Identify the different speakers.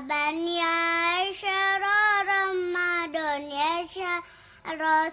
Speaker 1: بني عشر رمضان يا شهر